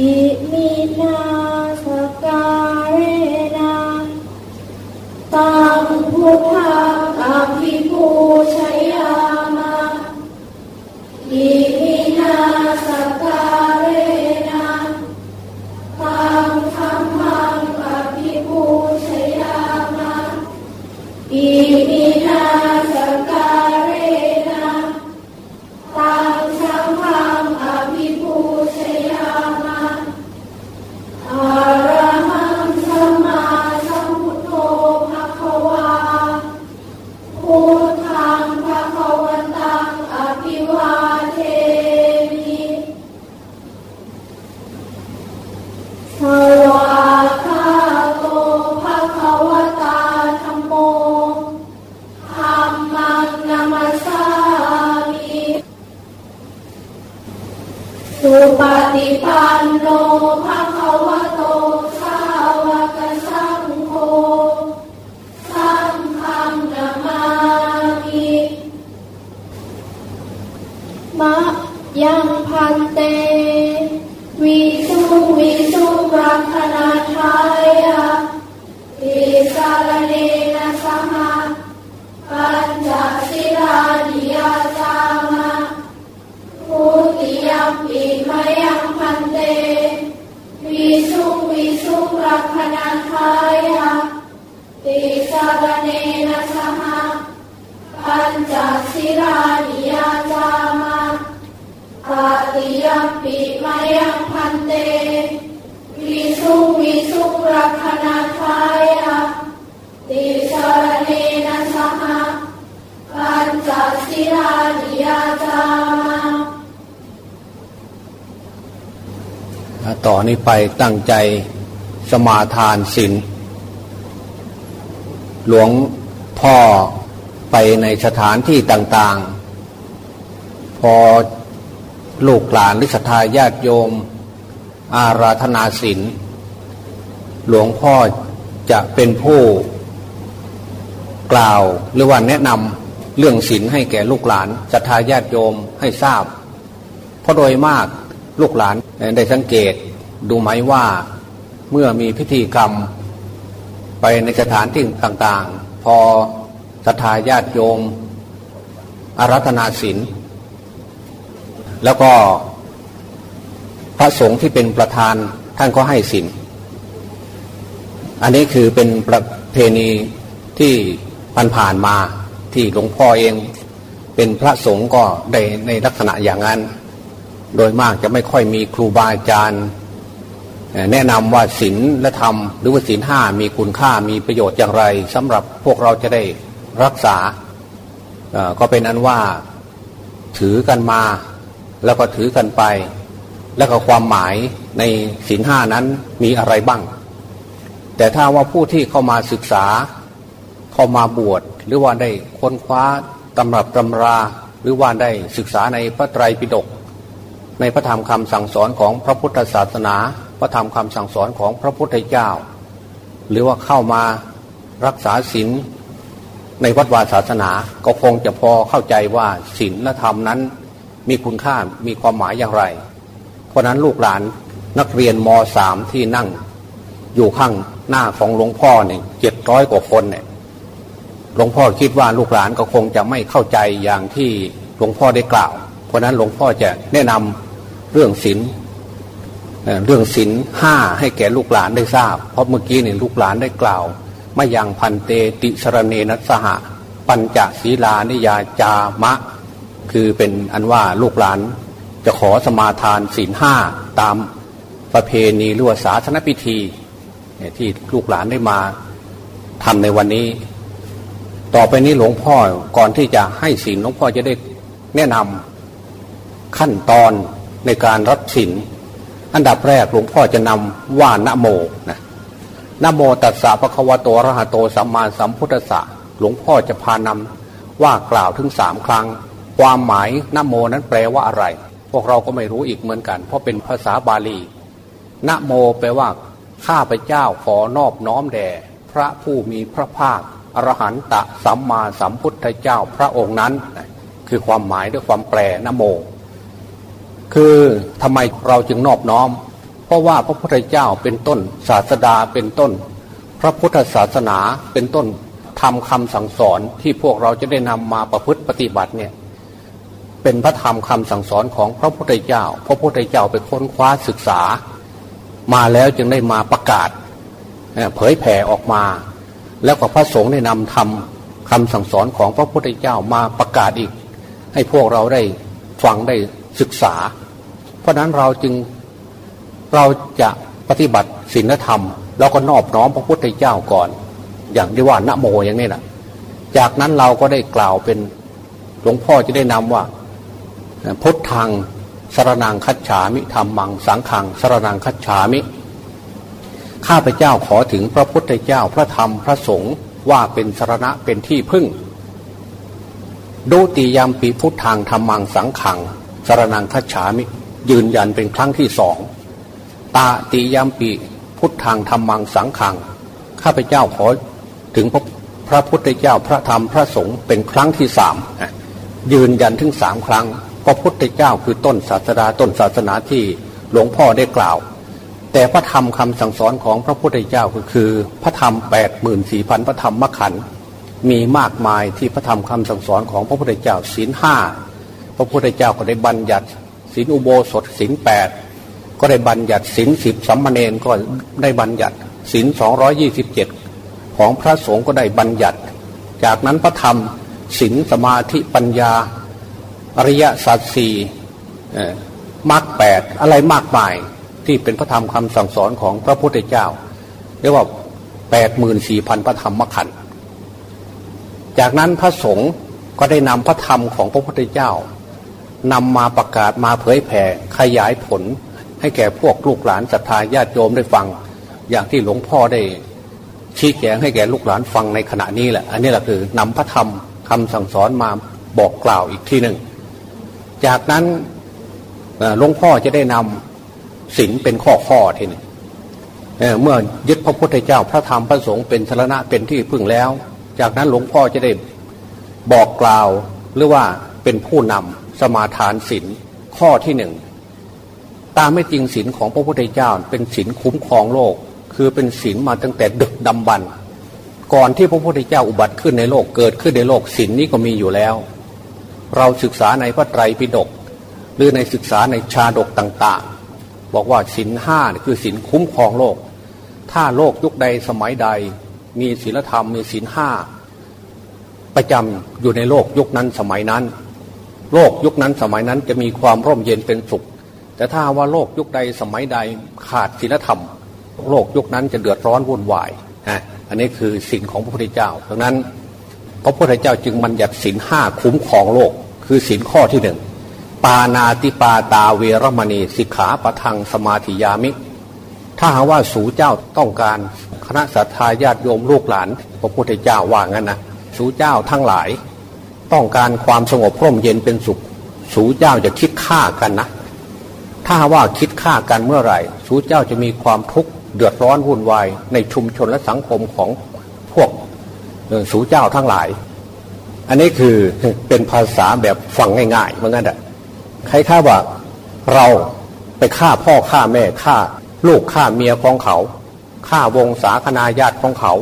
อิมินาสการเนาตังพุทธังอภิปูชา सः कजासि राज्ञामूर्ति अपि मयम्भन्ते विशुपिषु प्रखनथाय एनेन सह क्जासिराज्ञाम आदी विमयम् मयम्भन्ते วิสุงวิสุรักขณาทายะติสารเนนะสหะปัญจศิลายาจามะปฏิยัมปิมายังพันสุงวิสุงรักขณาทายะติสรเนนะสหะปัญจศิลานิยาจามะต่อนนี้ไปตั้งใจสมาทานศีลหลวงพ่อไปในสถานที่ต่าง ๆ พอลูกหลานหรือศรัทธาญาติโยม อาราธนาศีลหลวงพ่อจะเป็นผู้กล่าวหรือว่าแนะนำเรื่องศีลให้แก่ลูกหลานศรัทธาญาติโยมให้ทราบ เพราะโดยมากลูกหลานได้สังเกตดูไหมว่าเมื่อมีพิธีกรรม ไปในสถานที่ต่างๆ พอศรัทธาญาติโยมอารัธนาศีลแล้วก็ ระสงฆ์ที่เป็นประธานท่านก็ให้ศีลอันนี้คือเป็นประเพณีที่ผ่านมาที่หลวงพ่อเองเป็นพระสงฆ์ก็ได้ในลักษณะอย่างนั้น โดยมากจะไม่ค่อยมีครูบาอาจารย์แนะนำว่าศีลและธรรม หรือว่าศีลห้ามีคุณค่ามีประโยชน์อย่างไรสำหรับพวกเราจะได้รักษา ก็เป็นอันว่าถือกันมาแล้วก็ถือกันไป แล้วก็ความหมายในศีลห้านั้นมีอะไรบ้าง แต่ถ้าว่าผู้ที่เข้ามาศึกษา เข้ามาบวชหรือว่าได้ค้นคว้าตำรับตำรา หรือว่าได้ศึกษาในพระไตรปิฎกในพระธรรมคำสั่งสอนของพระพุทธศาสนา พระธรรมคำสั่งสอนของพระพุทธเจ้า หรือว่าเข้ามารักษาศีลในวัดวาศาสนาก็คงจะพอเข้าใจว่าศีลและธรรมนั้นมีคุณค่ามีความหมายอย่างไร เพราะนั้นลูกหลานนักเรียนมสามที่นั่ง อยู่ข้างหน้าของหลวงพ่อเนี่ยเจ็ดร้อยกว่าคนเนี่ยหลวงพ่อคิดว่าลูกหลานก็คงจะไม่เข้าใจอย่างที่หลวงพ่อได้กล่าว เพราะนั้นหลวงพ่อจะแนะนำเรื่องศีลเรื่องศีลห้าให้แก่ลูกหลานได้ทราบ เพราะเมื่อกี้เนี่ยลูกหลานได้กล่าวมายังพันเตติสรเนนัสหะ ปัญจศีลานิยาจามะ คือเป็นอันว่าลูกหลาน จะขอสมาทานศีลห้าตามประเพณีรือว่าศาสนพิธีที่ลูกหลานได้มาทำในวันนี้ ต่อไปนี้หลวงพ่อก่อนที่จะให้ศีลหลวงพ่อจะได้แนะนำขั้นตอนในการรับศีลอันดับแรกหลวงพ่อจะนำว่านะโมนะนะโมตัสสะปะคะวะโตระหะโตสัมมาสัมพุทธัสสะหลวงพ่อจะพานำว่ากล่าวถึงสามครั้ง ความหมายนะโมนั้นแปลว่าอะไร พวกเราก็ไม่รู้อีกเหมือนกัน เพราะเป็นภาษาบาลีนะโมแปลว่า ข้าพเจ้าขอนอบน้อมแด่พระผู้มีพระภาคอรหันตะสัมมาสัมพุทธเจ้าพระองค์นั้น คือความหมายด้วยความแปลนะโม คือทำไมเราจึงนอบน้อม เพราะว่าพระพุทธเจ้าเป็นต้นศาสดาเป็นต้น พระพุทธศาสนาเป็นต้นทำคำสั่งสอนที่พวกเราจะได้นำมาประพฤติปฏิบัติเนี่ย เป็นพระธรรมคำสั่งสอนของพระพุทธเจ้า พระพุทธเจ้าไปค้นคว้าศึกษา มาแล้วจึงได้มาประกาศเผยแผ่ออกมา แล้วก็พระสงฆ์ได้นำทำคำสั่งสอนของพระพุทธเจ้ามาประกาศอีก ให้พวกเราได้ฟังได้ศึกษา เพราะนั้นเราจึงเราจะปฏิบัติศีลธรรมเราก็นอบน้อมพระพุทธเจ้าก่อน อย่างที่ว่านโมอย่างนี้แหละจากนั้นเราก็ได้กล่าวเป็นหลวงพ่อจะได้นำว่า พุทธังสรนังคัจฉามิธรรมังสังขังสรนังคัจฉามิ ข้าพเจ้าขอถึงพระพุทธเจ้าพระธรรมพระสงฆ์ว่าเป็นสรณะเป็นที่พึ่งดูติยามปีพุทธังธรรมังสังขังสรนังคัจฉามิ ยืนยันเป็นครั้งที่สองตาติยามปีพุทธังธรรมังสังขัง ข้าพเจ้าขอถึงพระพระพุทธเจ้าพระธรรมพระสงฆ์เป็นครั้งที่สามยืนยันถึงสามครั้ง พระพุทธเจ้าคือต้นศาสดาต้นศาสนาที่หลวงพ่อได้กล่าว แต่พระธรรมคำสั่งสอนของพระพุทธเจ้าก็คือ พระธรรมแปดหมื่นสี่พันพระธรรมมขันมีมากมายที่พระธรรมคำสั่งสอนของพระพุทธเจ้าศีลห้าพระพุทธเจ้าก็ได้บัญญัติศีลอุโบสถศีลแปดก็ได้บัญญัติศีลสิบสัมมาเนนก็ได้บัญญัติศีลสองร้อยี่สิบเจ็ดของพระสงฆ์ก็ได้บัญญัติ จากนั้นพระธรรมศีลสมาธิปัญญา อริยสัจสี่มรรคแปดอะไรมากมายที่เป็นพระธรรมคำสั่งสอนของพระพุทธเจ้า เรียกว่าแปดหมื่นสี่พันพระธรรมมขันจากนั้นพระสงฆ์ก็ได้นำพระธรรมของพระพุทธเจ้านำมาประกาศมาเผยแผ่ขยายผล ให้แก่พวกลูกหลานศรัทธาญาติโยมได้ฟัง อย่างที่หลวงพ่อได้ ชี้แจงให้แก่ลูกหลานฟังในขณะนี้แหละ อันนี้แหละคือนำพระธรรมคำสั่งสอนมาบอกกล่าวอีกทีหนึ่ง จากนั้นหลวงพ่อจะได้นำศีลเป็นข้อข้อทีนี้เมื่อยึดพระพุทธเจ้าพระธรรมพระสงฆ์เป็นสรณะเป็นที่พึ่งแล้ว จากนั้นหลวงพ่อจะได้บอกกล่าวหรือว่าเป็นผู้นำสมาทานศีลข้อที่หนึ่งตามไม่จริงศีลของพระพุทธเจ้าเป็นศีลคุ้มครองโลก คือเป็นศีลมาตั้งแต่ดึกดำบรรก่อนที่พระพุทธเจ้าอุบัติขึ้นในโลกเกิดขึ้นในโลกศีลนี้ก็มีอยู่แล้ว เราศึกษาในพระไตรปิฎกหรือในศึกษาในชาดกต่างๆ บอกว่าศินห้าคือศินคุ้มครองโลก ถ้าโลกยุคใดสมัยใด มีศีลธรรมมีศินห้าประจำอยู่ในโลกยุคนั้นสมัยนั้น โลกยุคนั้นสมัยนั้นจะมีความร่มเย็นเป็นสุข แต่ถ้าว่าโลกยุคใดสมัยใดขาดศีลธรรม โลกยุคนั้นจะเดือดร้อนวุ่นวายอันนี้คือสิ่งของพระพุทธเจ้าดังนั้น พระพุทธเจ้าจึงบัญญัติศีลห้าคุ้มครองโลก คือศีลข้อที่หนึ่งปานาติปาตาเวรมณีสิกขาปะทังสมาธิยามิ ถ้าหาว่าสูเจ้าต้องการคณะสัตยาญาติโยมลูกหลาน พระพุทธเจ้าว่างั้นนะสูเจ้าทั้งหลาย ต้องการความสงบร่มเย็นเป็นสุข สูเจ้าจะคิดฆ่ากันนะ ถ้าว่าคิดฆ่ากันเมื่อไหร่ สูเจ้าจะมีความทุกข์เดือดร้อนวุ่นวายในชุมชนและสังคมของ สูเจ้าทั้งหลาย อันนี้คือเป็นภาษาแบบฟังง่ายๆ เหมือนกันอะใครข้าว่าเราไปฆ่าพ่อฆ่าแม่ฆ่าลูกฆ่าเมียของเขาฆ่าวงศาคณาญาติของเขา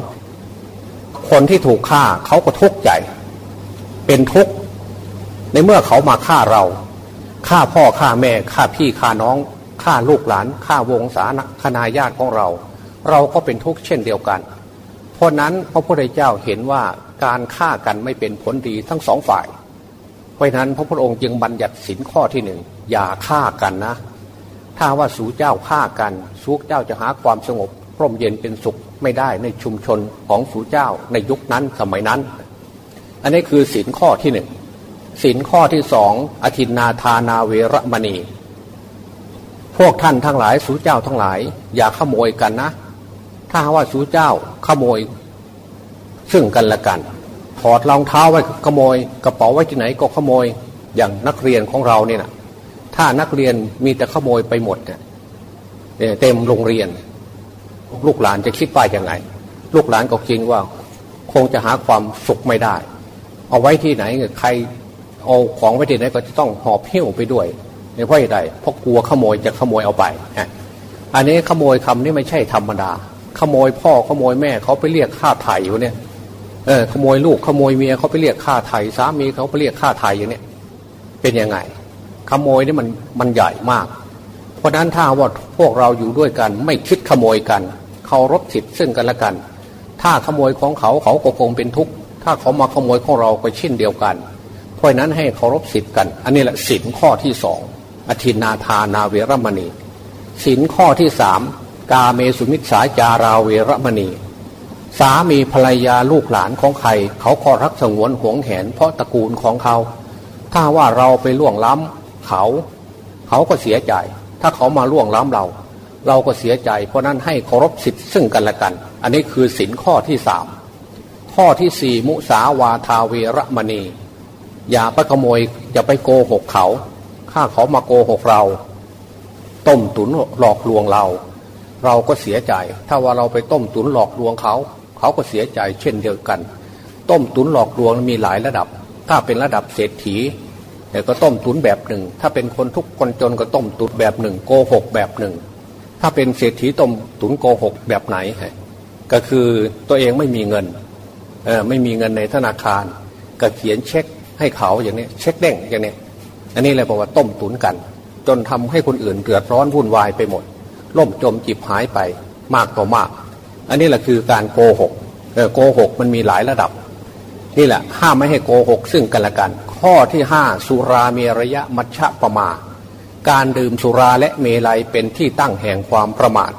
คนที่ถูกฆ่าเขาก็ทุกข์ใจ เป็นทุกข์ในเมื่อเขามาฆ่าเราฆ่าพ่อฆ่าแม่ฆ่าพี่ฆ่าน้องฆ่าลูกหลานฆ่าวงศาคณาญาติของเรา เราก็เป็นทุกข์เช่นเดียวกัน เพราะนั้นพระพุทธเจ้าเห็นว่าการฆ่ากันไม่เป็นผลดีทั้งสองฝ่าย เพราะนั้นพระพุทธองค์จึงบัญญัติสินข้อที่หนึ่งอย่าฆ่ากันนะ ถ้าว่าสูเจ้าฆ่ากันสูเจ้าจะหาความสงบร่มเย็นเป็นสุขไม่ได้ในชุมชนของสูเจ้าในยุคนั้นสมัยนั้น อันนี้คือสินข้อที่หนึ่งสินข้อที่สองอธินาทานาเวรมณี พวกท่านทั้งหลายสูเจ้าทั้งหลาย อย่าขโมยกันนะ ถ้าว่าสูเจ้าขโมย ซึ่งกันและกัน ถอดรองเท้าไว้ขโมย กระเป๋าไว้ที่ไหนก็ขโมย อย่างนักเรียนของเราเนี่ยนะถ้านักเรียนมีแต่ขโมยไปหมดเนี่ยเต็มโรงเรียน ลูกหลานจะคิดว่ายังไง ลูกหลานก็คิดว่า คงจะหาความสุขไม่ได้ เอาไว้ที่ไหนใครเอาของไว้ที่ไหนก็จะต้องหอบหิ้วไปด้วยเพราะอะไรเพราะกลัวขโมยจะขโมยเอาไปอันนี้ขโมยคำนี้ไม่ใช่ธรรมดา ขโมยพ่อขโมยแม่เขาไปเรียกค่าไถ่อยู่เนี่ยเออขโมยลูกขโมยเมียเขาไปเรียกค่าไถ่สามีเขาไปเรียกค่าไถ่อย่างเนี้ยเป็นยังไง ขโมยนี่มันมันใหญ่มาก เพราะนั้นถ้าว่าพวกเราอยู่ด้วยกัน ไม่คิดขโมยกันเคารพสิทธิ์ซึ่งกันและกัน ถ้าขโมยของเขาเขาก็คงเป็นทุกข์ถ้าเขามาขโมยของเราก็เช่นเดียวกัน เพราะนั้นให้เคารพสิทธิ์กัน อันนี้แหละสินข้อที่สองอธินาทานาเวรมณีสินข้อที่สาม กาเมสุมิสาจาราเวรมณี สามีภรรยาลูกหลานของใคร เขาก็รักสงวนห่วงแหน เพราะตระกูลของเขา ถ้าว่าเราไปล่วงล้ำเขา เขาก็เสียใจ ถ้าเขามาล่วงล้ำเรา เราก็เสียใจ เพราะนั้นให้เคารพสิทธิ์ซึ่งกันและกัน อันนี้คือสินข้อที่สามข้อที่สี่มุสาวาทาเวรมณี อย่าไปขโมยอย่าไปโกหกเขาถ้าเขามาโกหกเรา ต้มตุนหลอกลวงเรา เราก็เสียใจ ถ้าว่าเราไปต้มตุนหลอกลวงเขา เขาก็เสียใจเช่นเดียวกัน ต้มตุนหลอกลวงมีหลายระดับ ถ้าเป็นระดับเศรษฐีเนี่ก็ต้มตุนแบบหนึ่ง ถ้าเป็นคนทุกคนจนก็ต้มตุนแบบหนึ่งโกหกแบบหนึ่ง ถ้าเป็นเศรษฐีต้มตุนโกหกแบบไหน ก็คือตัวเองไม่มีเงินเออไม่มีเงินในธนาคาร ก็เขียนเช็คให้เขาอย่างนี้เช็คเด้งอย่างนี้อันนี้เลยบอกว่าต้มตุนกัน จนทำให้คนอื่นเดือดร้อนวุ่นวายไปหมด ล่มจมจิบหายไปมากต่อมาก อันนี้แหละคือการโกหกโกหกมันมีหลายระดับ นี่แหละห้ามไม่ให้โกหกซึ่งกันและกัน ข้อที่ห้าสุราเมรยะมัชฌะประมา การดื่มสุราและเมลัยเป็นที่ตั้งแห่งความประมาท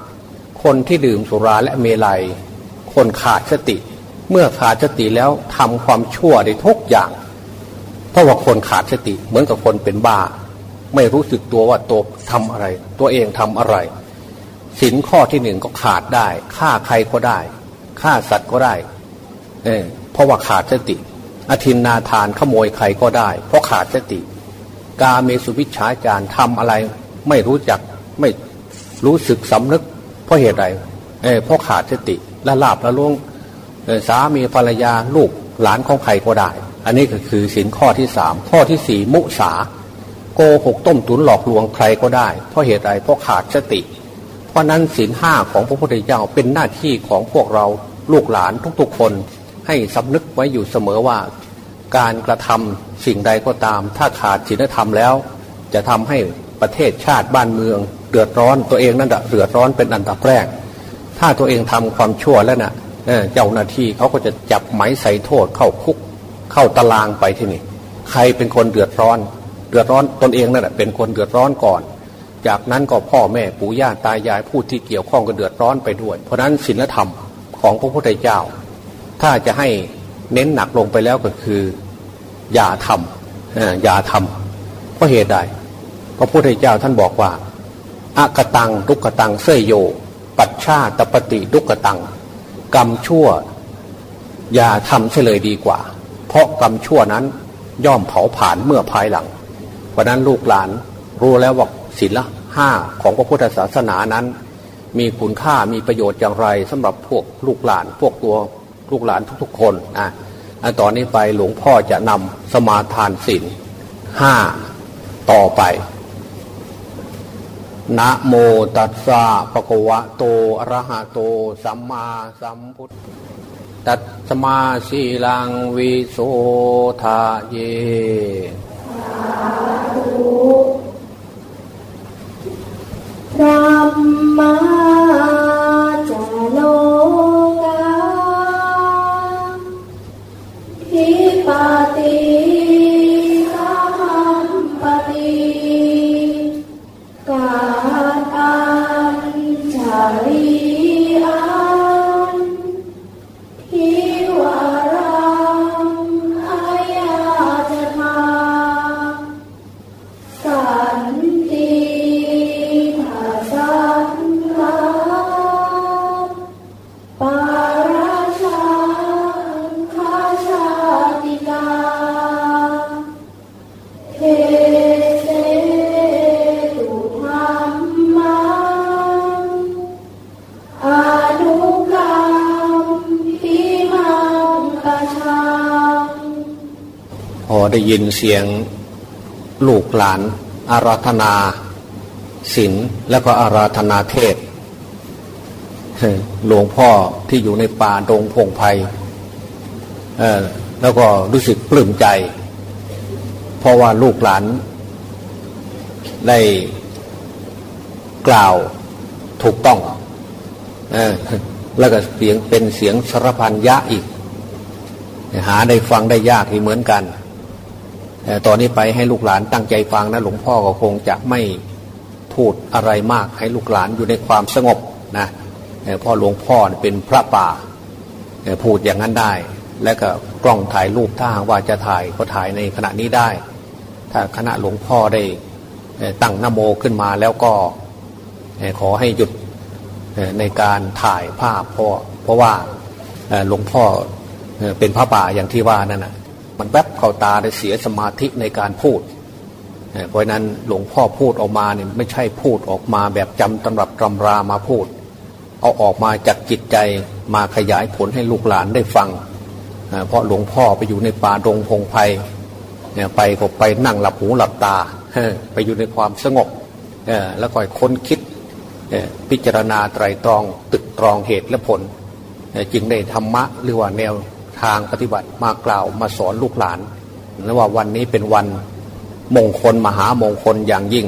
คนที่ดื่มสุราและเมลัย คนขาดสติ เมื่อขาดสติแล้วทำความชั่วได้ทุกอย่าง เพราะว่าคนขาดสติเหมือนกับคนเป็นบ้า ไม่รู้สึกตัวว่าตัวทำอะไร ตัวเองทำอะไร สินข้อที่หนึ่งก็ขาดได้ฆ่าใครก็ได้ฆ่าสัตว์ก็ได้เออเพราะว่าขาดสติ อธินนาทานขโมยใครก็ได้ เพราะขาดสติ กาเมสุวิชาจารทำอะไรไม่รู้จักไม่รู้สึกสำนึก เพราะเหตุใดเออเพราะขาดสติละลาบละล่วงสามีภรรยาลูกหลานของใครก็ได้ อันนี้ก็คือสินข้อที่สามข้อที่สี่มุสาโกหกต้มตุนหลอกลวงใครก็ได้ เพราะเหตุใดเพราะขาดสติ เพราะนั้นสินห้าของพระพุทธเจ้าเป็นหน้าที่ของพวกเราลูกหลานทุกๆคน ให้สำนึกไว้อยู่เสมอว่า การกระทำสิ่งใดก็ตาม ถ้าขาดศีลธรรมแล้ว จะทำให้ประเทศชาติบ้านเมือง เดือดร้อนตัวเองนั่นแหะเดือดร้อนเป็นอันดับแรก ถ้าตัวเองทำความชั่วแล้วนะ่ะเจ้าหน้าที่เขาก็จะจับไหมใส่โทษเข้าคุก เข้าตารางไปที่นี่ ใครเป็นคนเดือดร้อน เดือดร้อนตนเองนั่นแหละเป็นคนเดือดร้อนก่อน จากนั้นก็พ่อแม่ปู่ย่าตายายผู้ที่เกี่ยวข้องก็เดือดร้อนไปด้วย เพราะนั้นศีลธรรมของพระพุทธเจ้า ถ้าจะให้เน้นหนักลงไปแล้วก็คือ อย่าทำอย่าทำเพราะเหตุใดพระพุทธเจ้าท่านบอกว่าอากตังทุกตังเสยโย ปัจชาตปฏิทุกตัง กรรมชั่ว อย่าทำเฉลยดีกว่า เพราะกรรมชั่วนั้นย่อมเผาผ่านเมื่อภายหลัง เพราะนั้นลูกหลานรู้แล้วว่า ศีลละห้าของพระพุทธศาสนานั้น มีคุณค่ามีประโยชน์อย่างไรสำหรับพวกลูกหลาน พวกตัวลูกหลานทุก ๆ คนอะตอนนี้ไปหลวงพ่อจะนำสมาทานศีลห้าต่อไปนะโมตัสสะปะกวะโตอะระหะโต สัมมาสัมพุทธตัสมาสีลังวิโสทาเยธร ร ได้ยินเสียงลูกหลาน อาราธนาศีลแล้วก็อาราธนาเทศหลวงพ่อที่อยู่ในป่าดงพงไพ่แล้วก็รู้สึกปลื้มใจ เพราะว่าลูกหลาน ได้กล่าวถูกต้องแล้วก็เสียงเป็นเสียงสรพันยะอีก หาได้ฟังได้ยากอีกเหมือนกัน ต่ตอนนี้ไปให้ลูกหลานตั้งใจฟังนะหลวงพ่อก็คงจะไม่พูดอะไรมากให้ลูกหลานอยู่ในความสงบนะพ่อหลวงพ่อเป็นพระป่าพูดอย่างนั้นได้ และก็กล้องถ่ายรูปถ้าว่าจะถ่ายก็ถ่ายในขณะนี้ได้ ถ้าคณะหลวงพ่อได้ตั้งนโมขึ้นมาแล้วก็ขอให้หยุดในการถ่ายภาพเพราะเพราะว่าหลวงพ่อเป็นพระป่าอย่างที่ว่านั่นนะ มันแวบเข้าตาได้เสียสมาธิในการพูด เพราะนั้นหลวงพ่อพูดออกมาเนี่ยไม่ใช่พูดออกมาแบบจำตำรับตำรามาพูด เอาออกมาจากจิตใจมาขยายผลให้ลูกหลานได้ฟัง เพราะหลวงพ่อไปอยู่ในป่าดงพงไพ่ไปก็ไปนั่งหลับหูหลับตา ไปอยู่ในความสงบแล้วก็ค้นคิดพิจารณาไตรตรองตึกตรองเหตุและผล จึงได้ธรรมะหรือว่าแนว ทางปฏิบัติมากล่าวมาสอนลูกหลานและว่าวันนี้เป็นวันมงคลมหามงคลอย่างยิ่ง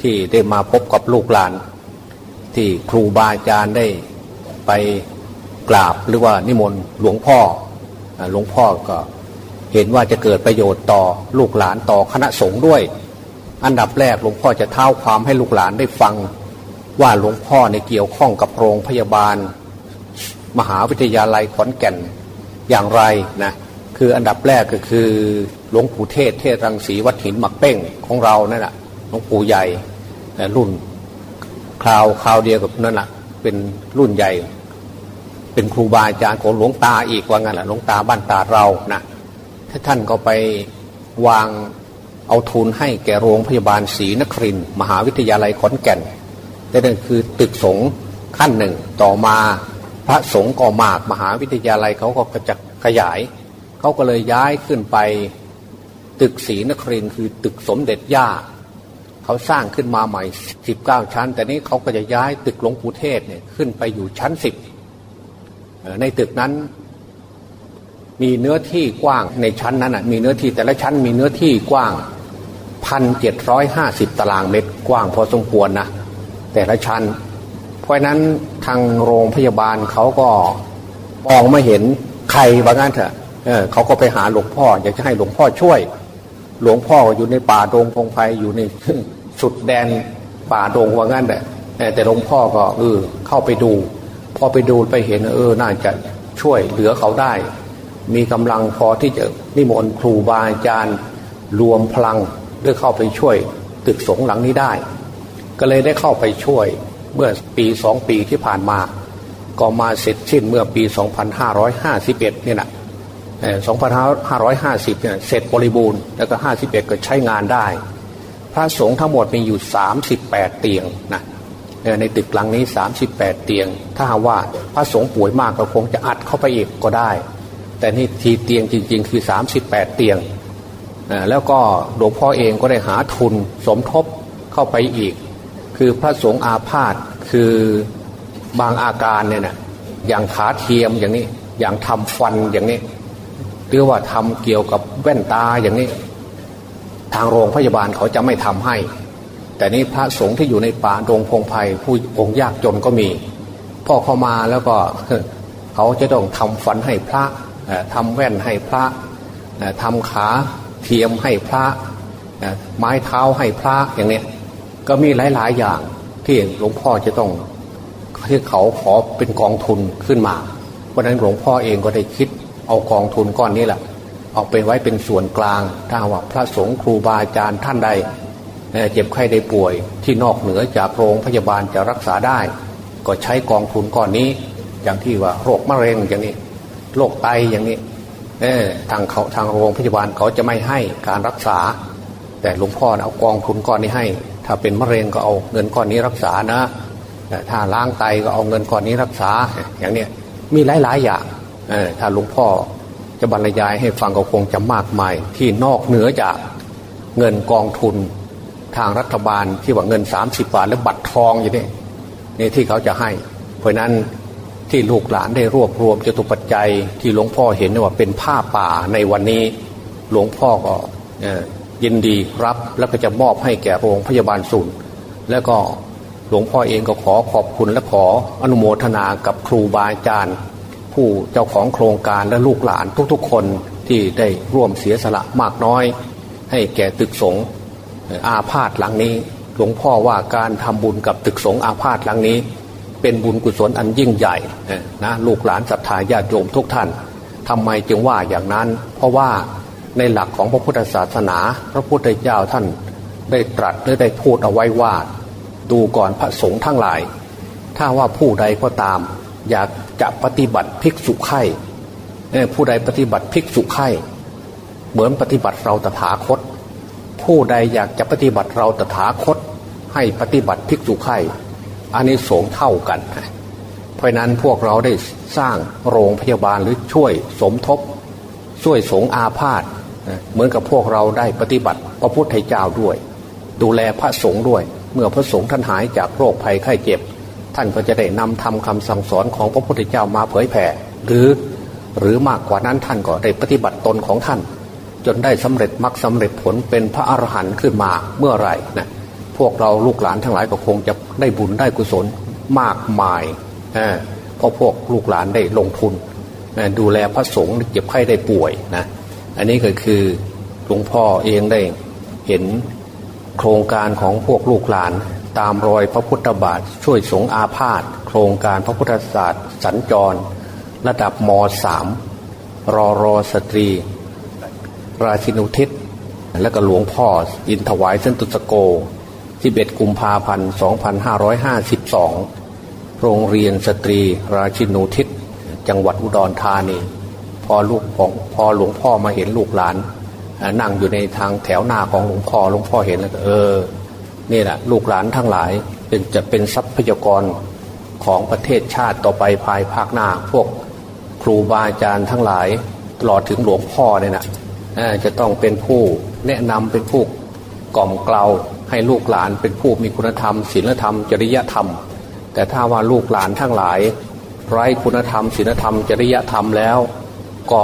ที่ได้มาพบกับลูกหลาน ที่ครูบาอาจารย์ได้ไปกราบหรือว่านิมนต์หลวงพ่อหลวงพ่อก็เห็นว่าจะเกิดประโยชน์ต่อลูกหลานต่อคณะสงฆ์ด้วย อันดับแรกหลวงพ่อจะเท้าความให้ลูกหลานได้ฟัง ว่าหลวงพ่อในเกี่ยวข้องกับโรงพยาบาล มหาวิทยาลัยขอนแก่น อย่างไรนะคืออันดับแรกก็คือหลวงปู่เทศเทศรังสีวัดหินหมักเป้งของเรานั่นแหละหลวงปู่ใหญ่รุ่นคราวคราวเดียวกับนั่นแหละเป็นรุ่นใหญ่ เป็นครูบาอาจารย์ของหลวงตาอีกว่างั้นแหละหลวงตาบ้านตาเรานะถ้าท่านก็ไปวางเอาทุนให้แก่โรงพยาบาลศรีนครินมหาวิทยาลัยขอนแก่นนั่นคือตึกสงขั้นหนึ่งต่อมา พระสงฆ์ก่อมากมหาวิทยาลัยเขาก็จะขยาย เขาก็เลยย้ายขึ้นไป ตึกศรีนครินคือตึกสมเด็จย่าเขาสร้างขึ้นมาใหม่สิบเก้าชั้น แต่นี้เขาก็จะย้ายตึกหลวงปู่เทศเนี่ยขึ้นไปอยู่ชั้นสิบในตึกนั้นมีเนื้อที่กว้างในชั้นนั้นมีเนื้อที่แต่ละชั้นมีเนื้อที่กว้างพันเจ็ดร้อยห้าสิบตารางเมตรกว้างพอสมควรนะแต่ละชั้น ราะนั้นทางโรงพยาบาลเขาก็มองไม่เห็นใครว่างั้นเถอะเออเขาก็ไปหาหลวงพ่อ อยากจะให้หลวงพ่อช่วย หลวงพ่ออยู่ในป่าดงพงไฟอยู่ในสุดแดนป่าดงว่างั้นแหละแต่หลวงพ่อก็เออเข้าไปดู พอไปดูไปเห็นเออน่าจะช่วยเหลือเขาได้ มีกำลังพอที่จะนิมนต์ครูบาอาจารย์รวมพลังเพื่อเข้าไปช่วยตึกสงหลังนี้ได้ ก็เลยได้เข้าไปช่วย เมื่อปีสองปีที่ผ่านมา ก็มาเสร็จสิ้นเมื่อปี 2551เนี่ยนะ2550เนี่ยเสร็จบริบูรณ์แล้วก็ 51 ก็ใช้งานได้ พระสงฆ์ทั้งหมดมีอยู่ 38 เตียงนะในตึกหลังนี้ 38 เตียง ถ้าว่าพระสงฆ์ป่วยมากก็คงจะอัดเข้าไปอีกก็ได้ แต่นี่ทีเตียงจริง ๆ คือ 38 เตียง แล้วก็หลวงพ่อเองก็ได้หาทุนสมทบเข้าไปอีก คือพระสงฆ์อาพาธคือบางอาการเนี่ยนะอย่างขาเทียมอย่างนี้ อย่างทำฟันอย่างนี้หรือว่าทำเกี่ยวกับแว่นตาอย่างนี้ ทางโรงพยาบาลเขาจะไม่ทำให้ แต่นี้พระสงฆ์ที่อยู่ในป่าโรงพงไพ่ผู้องค์ยากจนก็มีพ่อเข้ามาแล้วก็เขาจะต้องทำฟันให้พระทำแว่นให้พระทำขาเทียมให้พระไม้เท้าให้พระอย่างนี้ ก็มีหลาย ๆ อย่างที่หลวงพ่อจะต้องที่เขาขอเป็นกองทุนขึ้นมา เพราะนั้นหลวงพ่อเองก็ได้คิดเอากองทุนก้อนนี้แหละเอาไปไว้เป็นส่วนกลาง ถ้าว่าพระสงฆ์ครูบาอาจารย์ท่านใดเจ็บไข้ได้ป่วยที่นอกเหนือจากโรงพยาบาลจะรักษาได้ ก็ใช้กองทุนก้อนนี้ อย่างที่ว่าโรคมะเร็งอย่างนี้โรคไตอย่างนี้ทางเขาทางโรงพยาบาลเขาจะไม่ให้การรักษา แต่หลวงพ่อเอากองทุนก้อนนี้ให้ ถ้าเป็นมะเร็งก็เอาเงินก้อนนี้รักษานะถ้าล้างไตก็เอาเงินก้อนนี้รักษาอย่างเนี้ยมีหลาย ๆ อย่างถ้าหลวงพ่อจะบรรยายให้ฟังก็คงจะมากมาย ที่นอกเหนือจากเงินกองทุนทางรัฐบาลที่ว่าเงิน 30 บาทแล้วบัตรทองอย่างนี้นี่ที่เขาจะให้ เพราะนั้นที่ลูกหลานได้รวบรวมจตุปัจจัยที่หลวงพ่อเห็นว่าเป็นผ้าป่าในวันนี้หลวงพ่อก็ ยินดีรับแล้วก็จะมอบให้แก่โรงพยาบาลศูนย์ แล้วก็หลวงพ่อเองก็ขอขอบคุณและขออนุโมทนากับครูบาอาจารย์ ผู้เจ้าของโครงการและลูกหลานทุกๆ คนที่ได้ร่วมเสียสละมากน้อย ให้แก่ตึกสงอาพาธหลังนี้ หลวงพ่อว่าการทำบุญกับตึกสงอาพาธหลังนี้ เป็นบุญกุศลอันยิ่งใหญ่นะลูกหลานศรัทธาญาติโยมทุกท่านทำไมจึงว่าอย่างนั้น เพราะว่า ในหลักของพระพุทธศาสนา พระพุทธเจ้าท่านได้ตรัสหรือได้พูดเอาไว้ว่า ดูก่อนพระสงฆ์ทั้งหลาย ถ้าว่าผู้ใดก็ตาม อยากจะปฏิบัติภิกษุไข่ผู้ใดปฏิบัติภิกษุไข่เหมือนปฏิบัติเราตถาคต ผู้ใดอยากจะปฏิบัติเราตถาคต ให้ปฏิบัติภิกษุไข่อันนี้สงเท่ากัน เพราะนั้นพวกเราได้สร้างโรงพยาบาลหรือช่วยสมทบ ช่วยสงอาพาธ เหมือนกับพวกเราได้ปฏิบัติ พระพุทธเจ้าด้วย ดูแลพระสงฆ์ด้วย เมื่อพระสงฆ์ท่านหายจากโรคภัยไข้เจ็บ ท่านก็จะได้นำทำคำสั่งสอนของพระพุทธเจ้ามาเผยแผ่หรือหรือมากกว่านั้นท่านก็ได้ปฏิบัติตนของท่าน จนได้สำเร็จมรรคสาเร็จผลเป็นพระอรหันต์ขึ้นมาเมื่อไหร่นะพวกเราลูกหลานทั้งหลายก็คงจะได้บุญได้กุศลมากมายเพราะพวกลูกหลานได้ลงทุนดูแลพระสงฆ์เจ็บไข้ได้ป่วยนะ อันนี้ก็คือหลวงพ่อเองได้เห็นโครงการของพวกลูกหลาน ตามรอยพระพุทธบาท ช่วยสงอาพาธโครงการพระพุทธศาสตร์ สัญจร ระดับมสามรอรอสตรี ราชินุทิศ และก็หลวงพ่อ อินถวายเส้นตุสโก11กุมภาพันธ์ 2552 โรงเรียนสตรี ราชินูทิศ จังหวัดอุดรธานี พอลูกของพอหลวงพ่อมาเห็นลูกหลานนั่งอยู่ในทางแถวหน้าของหลวงพ่อหลวงพ่อเห็นแล้วเออนี่แหละลูกหลานทั้งหลายเป็นจะเป็นทรัพยากรของประเทศชาติต่อไปภายภาคหน้า พวกครูบาอาจารย์ทั้งหลายตลอดถึงหลวงพ่อเนี่ยนะจะต้องเป็นผู้แนะนำเป็นผู้กล่อมเกลาให้ลูกหลานเป็นผู้มีคุณธรรมศีลธรรม จริยธรรม แต่ถ้าว่าลูกหลานทั้งหลาย ไร้คุณธรรมศีลธรรม จริยธรรมแล้ว ก็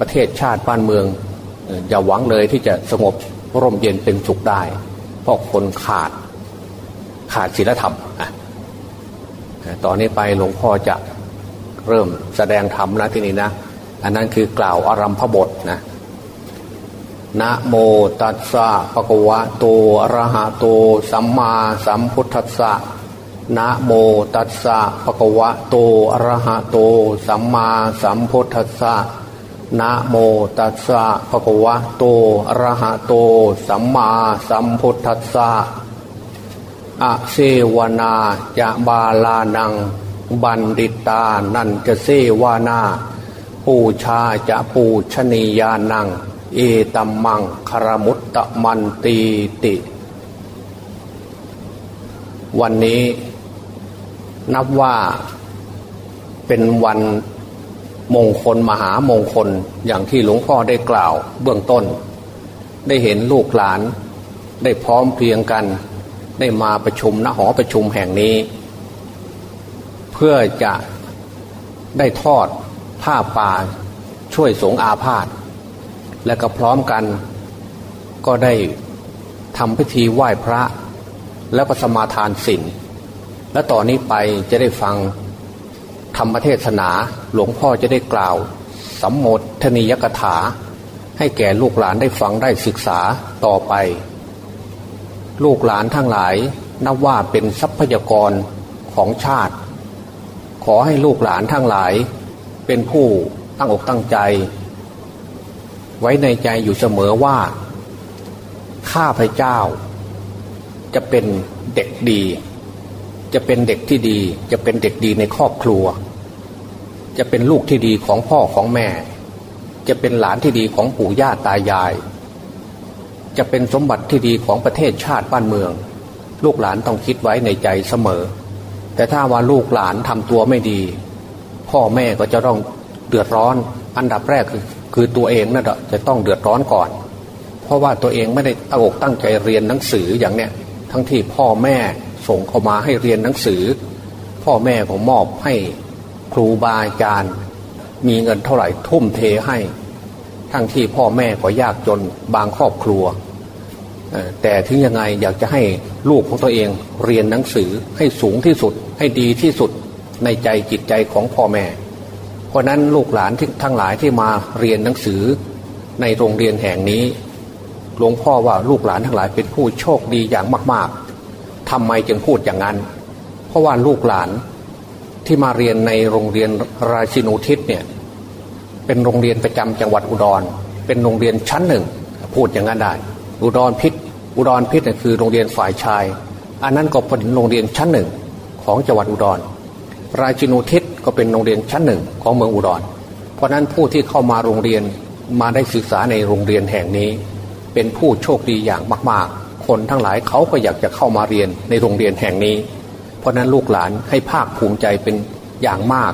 ประเทศชาติบ้านเมือง อย่าหวังเลยที่จะสงบร่มเย็นเป็นสุขได้ เพราะคนขาดขาดศีลธรรมตอนนี้ไปหลวงพ่อจะเริ่มแสดงธรรมนะที่นี่นะ อันนั้นคือกล่าวอารัมพบทนะนะโมตัสสะปะกวะโตอะระหะโต สัมมาสัมพุทธัสสะ นะโมตัสสะปะกวะโตอะระหะโต สัมมาสัมพุทธัสสะนะโมตัสสะปะกวะโตอะระหะโต สัมมาสัมพุทธัสสะอะเซวนาจะบาลานัง บันดิตานันจะเซวานา ปูชาจะปูชนียานัง เอตัมมังคารมุตตะมันตีติ วันนี้ นับว่าเป็นวันมงคลมหามงคลอย่างที่หลวงพ่อได้กล่าวเบื้องต้น ได้เห็นลูกหลาน ได้พร้อมเพียงกัน ได้มาประชุมณหอประชุมแห่งนี้ เพื่อจะได้ทอดผ้าป่าช่วยสงอาพาธและก็พร้อมกันก็ได้ทำพิธีไหว้พระ แล้วก็สมาทานศีล และต่อนนี้ไปจะได้ฟังธรรมเทศนา หลวงพ่อจะได้กล่าวสัมโมทนียกถา ให้แก่ลูกหลานได้ฟังได้ศึกษาต่อไป ลูกหลานทั้งหลายนับว่าเป็นทรัพยากรของชาติ ขอให้ลูกหลานทั้งหลาย เป็นผู้ตั้งอกตั้งใจ ไว้ในใจอยู่เสมอว่า ข้าพเจ้า จะเป็นเด็กดี จะเป็นเด็กที่ดี จะเป็นเด็กดีในครอบครัว จะเป็นลูกที่ดีของพ่อของแม่ จะเป็นหลานที่ดีของปู่ย่าตายาย จะเป็นสมบัติที่ดีของประเทศชาติบ้านเมือง ลูกหลานต้องคิดไว้ในใจเสมอ แต่ถ้าว่าลูกหลานทำตัวไม่ดี พ่อแม่ก็จะต้องเดือดร้อน อันดับแรกคือคือตัวเองนั่นแหละจะต้องเดือดร้อนก่อน เพเพราะว่าตัวเองไม่ได้ตั้งอกตั้งใจเรียนหนังสืออย่างเนี้ยทั้งที่พ่อแม่ ส่งเข้ามาให้เรียนหนังสือ พ่อแม่ก็มอบให้ครูบาอาจารย์ มีเงินเท่าไหร่ทุ่มเทให้ ทั้งที่พ่อแม่ก็ยากจนบางครอบครัว แต่ถึงยังไงอยากจะให้ลูกของตัวเองเรียนหนังสือให้สูงที่สุดให้ดีที่สุดในใจจิตใจของพ่อแม่ เพราะนั้นลูกหลานทั้งหลายที่มาเรียนหนังสือในโรงเรียนแห่งนี้หลวงพ่อว่าลูกหลานทั้งหลายเป็นผู้โชคดีอย่างมาก ๆ ทำไมจึงพูดอย่างนั้น เพราะว่าลูกหลานที่มาเรียนในโรงเรียนราชินูทิศเนี่ยเป็นโรงเรียนประจำจังหวัดอุดร เป็นโรงเรียนชั้นหนึ่ง พูดอย่างนั้นได้ อุดรพิษอุดรพิษเนี่ยคือโรงเรียนฝ่ายชาย อันนั้นก็เป็นโรงเรียนชั้นหนึ่งของจังหวัดอุดร ราชินูทิศก็เป็นโรงเรียนชั้นหนึ่งของเมืองอุดร เพราะนั้นผู้ที่เข้ามาโรงเรียนมาได้ศึกษาในโรงเรียนแห่งนี้ เป็นผู้โชคดีอย่างมาก ๆ คนทั้งหลายเขาก็อยากจะเข้ามาเรียนในโรงเรียนแห่งนี้ เพราะนั้นลูกหลานให้ภาคภูมิใจเป็นอย่างมาก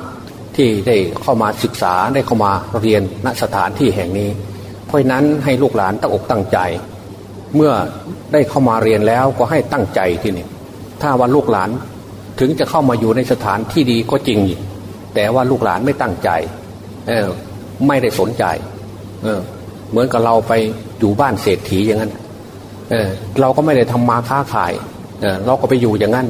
ที่ได้เข้ามาศึกษาได้เข้ามาเรียนณสถานที่แห่งนี้ เพราะนั้นให้ลูกหลานตั้งอกตั้งใจ เมื่อได้เข้ามาเรียนแล้วก็ให้ตั้งใจที่นี่ถ้าว่าลูกหลานถึงจะเข้ามาอยู่ในสถานที่ดีก็จริง แต่ว่าลูกหลานไม่ตั้งใจเออไม่ได้สนใจเออเหมือนกับเราไปอยู่บ้านเศรษฐีอย่างนั้น เออเราก็ไม่ได้ทำมาค้าขายเออเราก็ไปอยู่อย่างนั้น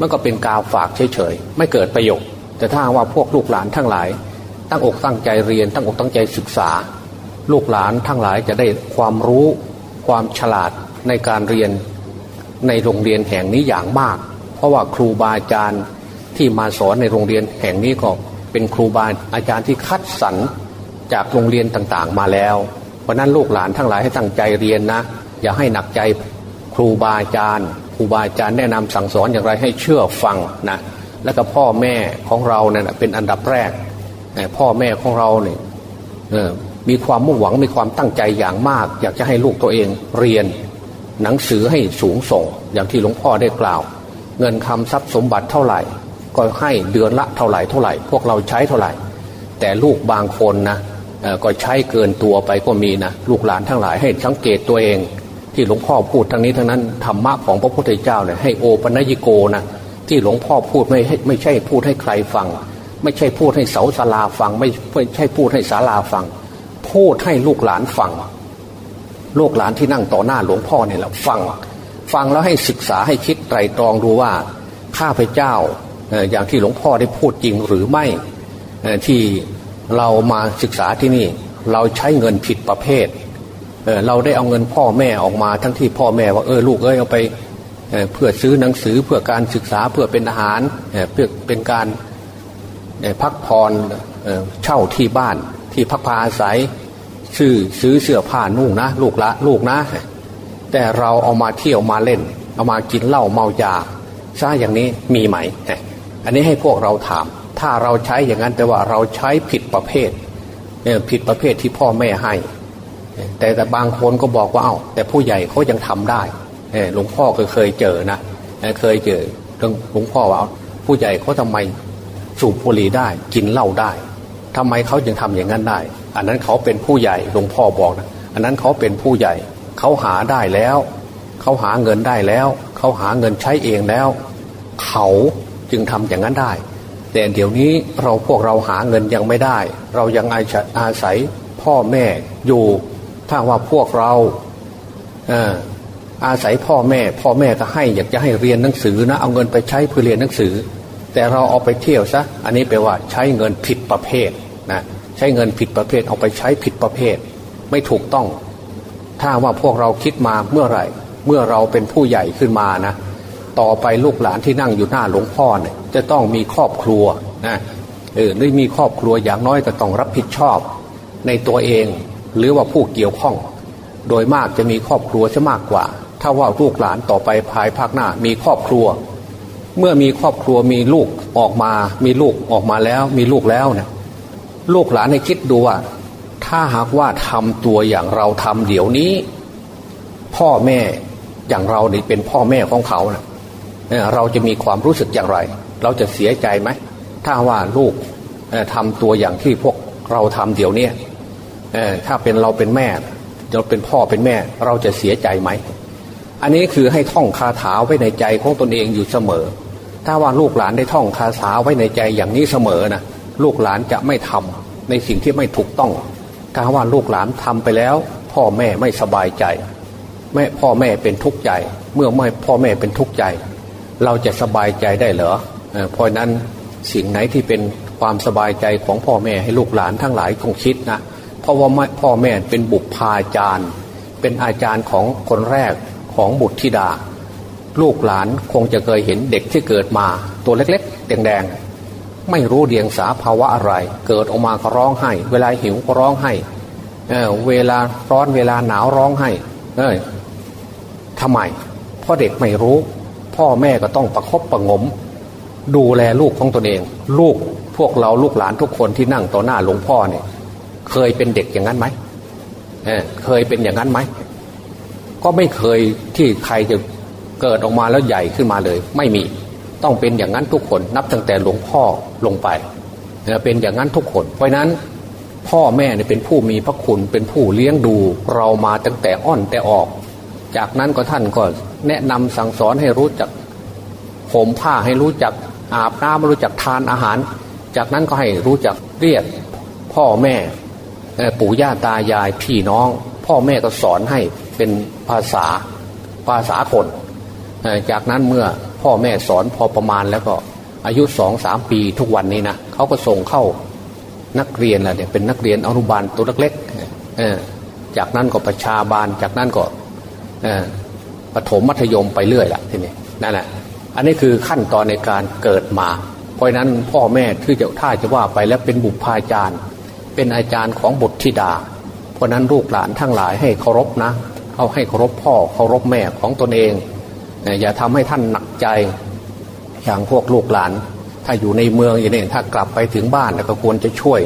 มันก็เป็นกาวฝากเฉยๆไม่เกิดประโยชน์แต่ถ้าว่าพวกลูกหลานทั้งหลาย ตั้งอกตั้งใจเรียน ตั้งอกตั้งใจศึกษา ลูกหลานทั้งหลายจะได้ความรู้ความฉลาดในการเรียนในโรงเรียนแห่งนี้อย่างมาก เพราะว่าครูบาอาจารย์ที่มาสอนในโรงเรียนแห่งนี้ก็เป็นครูบาอาจารย์ที่คัดสรรจากโรงเรียนต่างๆมาแล้ว เพราะนั้นลูกหลานทั้งหลายให้ตั้งใจเรียนนะ อย่าให้หนักใจครูบาอาจารย์ครูบาอาจารย์แนะนำสั่งสอนอย่างไรให้เชื่อฟังนะแล้วก็พ่อแม่ของเราเนี่ยเป็นอันดับแรกพ่อแม่ของเราเนี่ยมีความมุ่งหวังมีความตั้งใจอย่างมาก อยากจะให้ลูกตัวเองเรียน หนังสือให้สูงส่ง อย่างที่หลวงพ่อได้กล่าว เงินคำทรัพย์สมบัติเท่าไหร่ ก็ให้เดือนละเท่าไหร่เท่าไหร่ พวกเราใช้เท่าไหร่ แต่ลูกบางคนนะก็ใช้เกินตัวไปก็มีนะลูกหลานทั้งหลายให้สังเกตตัวเอง ที่หลวงพ่อพูดทั้งนี้ทั้งนั้นธรรมะของพระพุทธเจ้าเนี่ยให้โอปัญญิโกนะที่หลวงพ่อพูดไม่ไม่ใช่พูดให้ใครฟัง ไม่ใช่พูดให้เสาศาลาฟังไม่ไม่ใช่พูดให้ศาลาฟัง พูดให้ลูกหลานฟัง ลูกหลานที่นั่งต่อหน้าหลวงพ่อเนี่ยแหละฟัง ฟังแล้วให้ศึกษาให้คิดไตรตรองดูว่าข้าพเจ้าอย่างที่หลวงพ่อได้พูดจริงหรือไม่ที่เรามาศึกษาที่นี่ เราใช้เงินผิดประเภท เราได้เอาเงินพ่อแม่ออกมาทั้งที่พ่อแม่ว่าเออลูกเอ้ยเอาไปเพื่อซื้อหนังสือเพื่อการศึกษาเพื่อเป็นอาหารเพื่อเป็นการพักผ่อนเช่าที่บ้านที่พักพาอาศัยซื้อซื้อเสื้อผ้านุ่งนะ ลูกละลูกนะ แต่เราเอามาเที่ยวมาเล่น เอามากินเหล้าเมายาซาอย่างนี้มีไหม อันนี้ให้พวกเราถาม ถ้าเราใช้อย่างนั้นแต่ว่าเราใช้ผิดประเภทผิดประเภทที่พ่อแม่ให้ แต่แต่บางคนก็บอกว่าเอา้าแต่ผู้ใหญ่เขายังทำได้หลวงพ่อก็เคยเจอนะเคยเจอหลวงพ่อว่าผู้ใหญ่เขาทาไมสูบบุหรี่ได้ กินเหล้าได้ทำไมเขาจึงทำอย่างนั้นได้ อันนั้นเขาเป็นผู้ใหญ่หลวงพ่อบอกนะอันนั้นเขาเป็นผู้ใหญ่เขาหาได้แล้วเขาหาเงินได้แล้วเขาหาเงินใช้เองแล้ว เขาจึงทำอย่างนั้นได้ แต่เดี๋ยวนี้เราพวกเราหาเงินยังไม่ได้ เรายังอาศัยพ่อแม่อยู่ ถ้าว่าพวกเราเอาศัยพ่อแม่ พ่อแม่ก็ให้อยากจะให้เรียนหนังสือนะเอาเงินไปใช้เพื่อเรียนหนังสือ แต่เราเอาไปเที่ยวซะอันนี้แปลว่าใช้เงินผิดประเภทนะใช้เงินผิดประเภทเอาไปใช้ผิดประเภท ไม่ถูกต้อง ถ้าว่าพวกเราคิดมาเมื่อไหร่ เมื่อเราเป็นผู้ใหญ่ขึ้นมานะต่อไปลูกหลานที่นั่งอยู่หน้าหลวงพ่อเนี่ยจะต้องมีครอบครัวนะเออได้มีครอบครัวอย่างน้อยก็ต้องรับผิดชอบในตัวเอง หรือว่าผู้เกี่ยวข้อง โดยมากจะมีครอบครัวจะมากกว่า ถ้าว่าลูกหลานต่อไปภายภาคหน้ามีครอบครัว เมื่อมีครอบครัวมีลูกออกมา มีลูกออกมาแล้ว มีลูกแล้วเนี่ยลูกหลานให้คิดดูว่า ถ้าหากว่าทำตัวอย่างเราทำเดี๋ยวนี้ พ่อแม่อย่างเราเนี่เป็นพ่อแม่ของเขาเนะ่ยเราจะมีความรู้สึกอย่างไร เราจะเสียใจไหมถ้าว่าลูกทำตัวอย่างที่พวกเราทำเดี๋ยวนี้ ถ้าเป็นเราเป็นแม่ เราเป็นพ่อเป็นแม่ เราจะเสียใจไหม อันนี้คือให้ท่องคาถาไว้ในใจของตนเองอยู่เสมอ ถ้าว่าลูกหลานได้ท่องคาถาไว้ในใจอย่างนี้เสมอนะลูกหลานจะไม่ทำในสิ่งที่ไม่ถูกต้อง ถ้าว่าลูกหลานทำไปแล้ว พ่อแม่ไม่สบายใจแม่พ่อแม่เป็นทุกข์ใจ เมื่อไม่พ่อแม่เป็นทุกข์ใจ เราจะสบายใจได้เหรอเพราะนั้นสิ่งไหนที่เป็นความสบายใจของพ่อแม่ให้ลูกหลานทั้งหลายคงคิดนะ เพราะว่าพ่อแม่เป็นบุพาจารย์ เป็นอาจารย์ของคนแรกของบุตรธิดา ลูกหลานคงจะเคยเห็นเด็กที่เกิดมาตัวเล็กๆแดงๆไม่รู้เดียงสาภาวะอะไร เกิดออกมาก็ร้องไห้ เวลาหิวก็ร้องไห้เเวลาร้อนเวลาหนาวร้องไห้เอ้ยทำไมพ่อเด็กไม่รู้ พ่อแม่ก็ต้องประครบประงม ดูแลลูกของตนเอง ลูกพวกเราลูกหลานทุกคนที่นั่งต่อหน้าหลวงพ่อเนี่ย เคยเป็นเด็กอย่างนั้นไหมเเคยเป็นอย่างนั้นไหม ก็ไม่เคยที่ใครจะเกิดออกมาแล้วใหญ่ขึ้นมาเลย ไม่มีต้องเป็นอย่างนั้นทุกคน นับตั้งแต่หลวงพ่อลงไปเป็นอย่างนั้นทุกคน เพราะนั้นพ่อแม่เนี่ยเป็นผู้มีพระคุณเป็นผู้เลี้ยงดูเรามาตั้งแต่อ้อนแต่ออก จากนั้นก็ท่านก็แนะนำสั่งสอนให้รู้จักผมผ้าให้รู้จักอาบน้ำรู้จักทานอาหาร จากนั้นก็ให้รู้จักเรียกพ่อแม่ ปู่ย่าตายายพี่น้อง พ่อแม่ก็สอนให้เป็นภาษาภาษาคน จากนั้นเมื่อพ่อแม่สอนพอประมาณแล้วก็อายุสองสามปีทุกวันนี้นะเขาก็ส่งเข้านักเรียนแหละเนี่ยเป็นนักเรียนอนุบาลตัวเล็กๆจากนั้นก็ประชาบาล จากนั้นก็ประถมมัธยมไปเรื่อยละทีนี้นั่นแหละอันนี้คือขั้นตอนในการเกิดมา เพราะนั้นพ่อแม่ที่จะท่าจะว่าไปแล้วเป็นบุพาจารย์ เป็นอาจารย์ของบุตรธิดา เพราะนั้นลูกหลานทั้งหลายให้เคารพนะเอาให้เคารพพ่อเคารพแม่ของตนเอง อย่าทำให้ท่านหนักใจ อย่างพวกลูกหลาน ถ้าอยู่ในเมืองอย่างนี้ถ้ากลับไปถึงบ้านก็ควรจะช่วย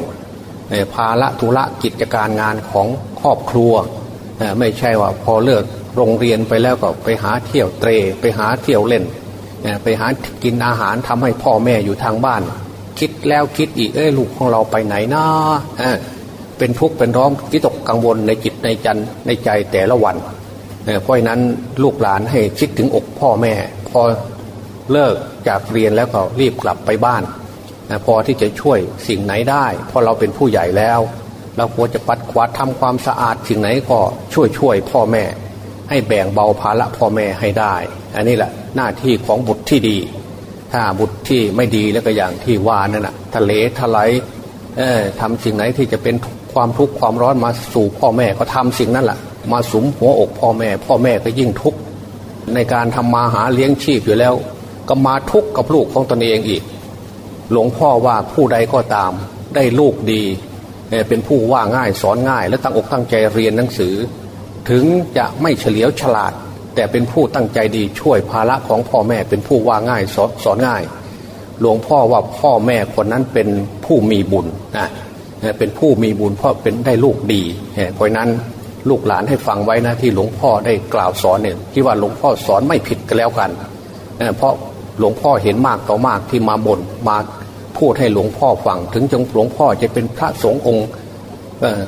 ภาระธุระกิจการงานของครอบครัว ไม่ใช่ว่าพอเลิกโรงเรียนไปแล้วก็ไปหาเที่ยวเตร ไปหาเที่ยวเล่น ไปหากินอาหารทำให้พ่อแม่อยู่ทางบ้าน คิดแล้วคิดอีกเอ้ลูกของเราไปไหนนะเป็นทุกข์เป็นร้องทิตกกังวลในจิตในจันในใจแต่ละวันเพราะนั้นลูกหลานให้คิดถึงอกพ่อแม่ พอเลิกจากเรียนแล้วก็รีบกลับไปบ้านพอที่จะช่วยสิ่งไหนได้พอเราเป็นผู้ใหญ่แล้ว เราควรจะปัดกวาดทำความสะอาดสิ่งไหนก็ช่วยช่วยพ่อแม่ ให้แบ่งเบาภาระพ่อแม่ให้ได้ อันนี้แหละหน้าที่ของบุตรที่ดี ถ้าบุตรที่ไม่ดีแล้วก็อย่างที่ว่านั่นแหะทะเลทลายทำสิ่งไหนที่จะเป็นความทุกข์ความร้อนมาสู่พ่อแม่ก็ทำสิ่งนั้นแหละมาสุมหัวอกพ่อแม่ พ่อแม่ก็ยิ่งทุกข์ในการทำมาหาเลี้ยงชีพอยู่แล้ว ก็มาทุกข์กับลูกของตนเองอีก หลวงพ่อว่าผู้ใดก็ตาม ได้ลูกดีเป็นผู้ว่าง่ายสอนง่าย และตั้งอกตั้งใจเรียนหนังสือ ถึงจะไม่เฉลียวฉลาด แต่เป็นผู้ตั้งใจดีช่วยภาระของพ่อแม่เป็นผู้ว่าง่ายสอนสอนง่าย หลวงพ่อว่าพ่อแม่คนนั้นเป็นผู้มีบุญนะเป็นผู้มีบุญเพราะเป็นได้ลูกดีเพราะนั้นลูกหลานให้ฟังไว้นะที่หลวงพ่อได้กล่าวสอนเนี่ยที่ว่าหลวงพ่อสอนไม่ผิดกันแล้วกันเพราะหลวงพ่อเห็นมากต่อมากที่มาบน่นมาพูดให้หลวงพ่อฟังถึงจงหลวงพ่อจะเป็นพระสงฆ์องค์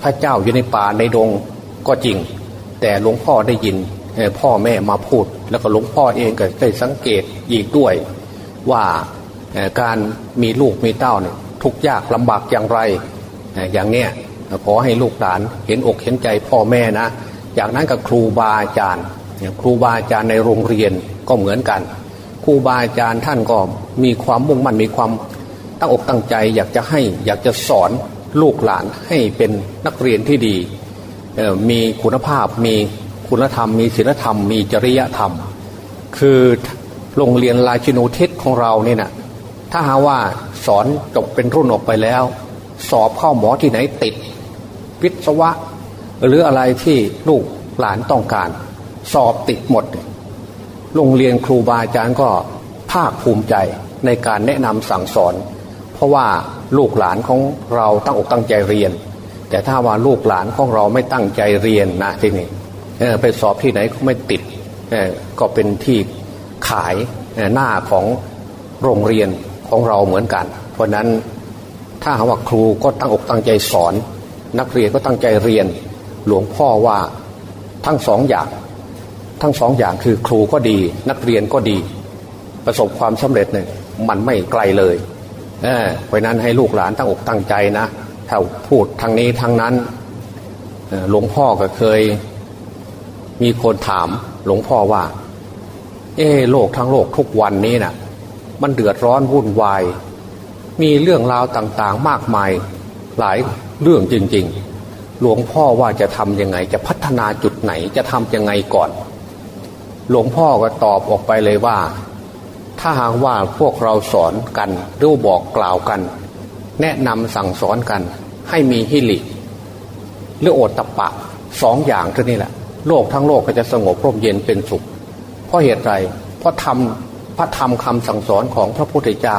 พระเจ้าอยู่ในป่าในดงก็จริง แต่หลวงพ่อได้ยิน พ่อแม่มาพูด แล้วก็หลวงพ่อเองก็ได้สังเกตอีกด้วย ว่าการมีลูกมีเต้าเนี่ยทุกยากลำบากอย่างไรอย่างเนี้ยขอให้ลูกหลานเห็นอกเห็นใจพ่อแม่นะ จากนั้นกับครูบาอาจารย์ครูบาอาจารย์ในโรงเรียนก็เหมือนกัน ครูบาอาจารย์ท่านก็มีความมุ่งมั่นมีความตั้งอกตั้งใจ อยากจะให้อยากจะสอนลูกหลานให้เป็นนักเรียนที่ดีมีคุณภาพมี คุณธรรม มีศีลธรรม มีจริยธรรม คือโรงเรียนราชินูทิศของเราเนี่ยนะถ้าหาว่าสอนจบเป็นรุ่นออกไปแล้ว สอบเข้าหมอที่ไหนติดวิศวะ หรืออะไรที่ลูกหลานต้องการ สอบติดหมด โรงเรียนครูบาอาจารย์ก็ภาคภูมิใจในการแนะนำสั่งสอน เพราะว่าลูกหลานของเราตั้งอกตั้งใจเรียน แต่ถ้าว่าลูกหลานของเราไม่ตั้งใจเรียนนะที่นี่ ไปสอบที่ไหนก็ไม่ติดก็เป็นที่ขายหน้าของโรงเรียนของเราเหมือนกัน เพราะนั้นถ้าหาว่าครูก็ตั้งอกตั้งใจสอน นักเรียนก็ตั้งใจเรียน หลวงพ่อว่าทั้งสองอย่าง ทั้งสองอย่างคือครูก็ดี นักเรียนก็ดี ประสบความสำเร็จเนี่ยมันไม่ไกลเลยเเพราะนั้นให้ลูกหลานตั้งอกตั้งใจนะถ้าพูดทางนี้ทางนั้นหลวงพ่อก็เคย มีคนถามหลวงพ่อว่า เออโลกทั้งโลกทุกวันนี้นะ่ะ มันเดือดร้อนวุ่นวาย มีเรื่องราวต่างๆ มากมายหลายเรื่องจริง ๆ หลวงพ่อว่าจะทำยังไง จะพัฒนาจุดไหนจะทำยังไงก่อน หลวงพ่อก็ตอบออกไปเลยว่า ถ้าหากว่าพวกเราสอนกันหรือบอกกล่าวกัน แนะนำสั่งสอนกัน ให้มีฮิริหรือโอตตะปะสองอย่างเท่านี้แหละ โลกทั้งโลกก็จะสงบร่มเย็นเป็นสุข เพราะเหตุไรเพราะทำพระธรรมคำสั่งสอนของพระพุทธเจ้า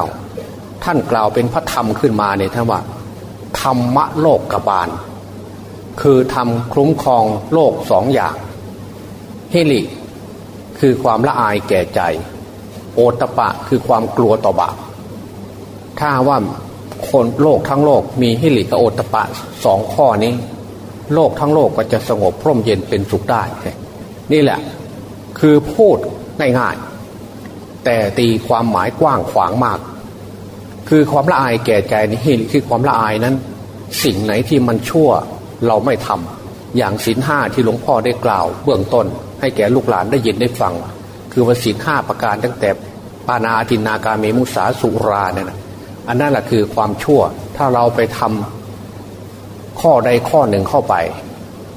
ท่านกล่าวเป็นพระธรรมขึ้นมาเนี่ยท่านว่าธรรมะโลกกบาล คือทำคุ้มครองโลกสองอย่างเฮลิคือความละอายแก่ใจ โอตปะคือความกลัวต่อบาปถ้าว่าคนโลกทั้งโลกมีฮิริกับโอตปะสองข้อนี้ โลกทั้งโลกก็จะสงบพร่มเย็นเป็นสุขได้ นี่แหละคือพูดง่ายๆแต่ตีความหมายกว้างขวางมาก คือความละอายแก่ใจนี่คือความละอายนั้น สิ่งไหนที่มันชั่วเราไม่ทำอย่างศีลห้าที่หลวงพ่อได้กล่าว เบื้องต้น ให้แก่ลูกหลานได้ยินได้ฟัง คือว่าศีลห้าประการตั้งแต่ปานาทินาการเมมุสาสุราเนี่ยนะอันนั้นแหละคือความชั่วถ้าเราไปทำ ข้อใดข้อหนึ่งเข้าไป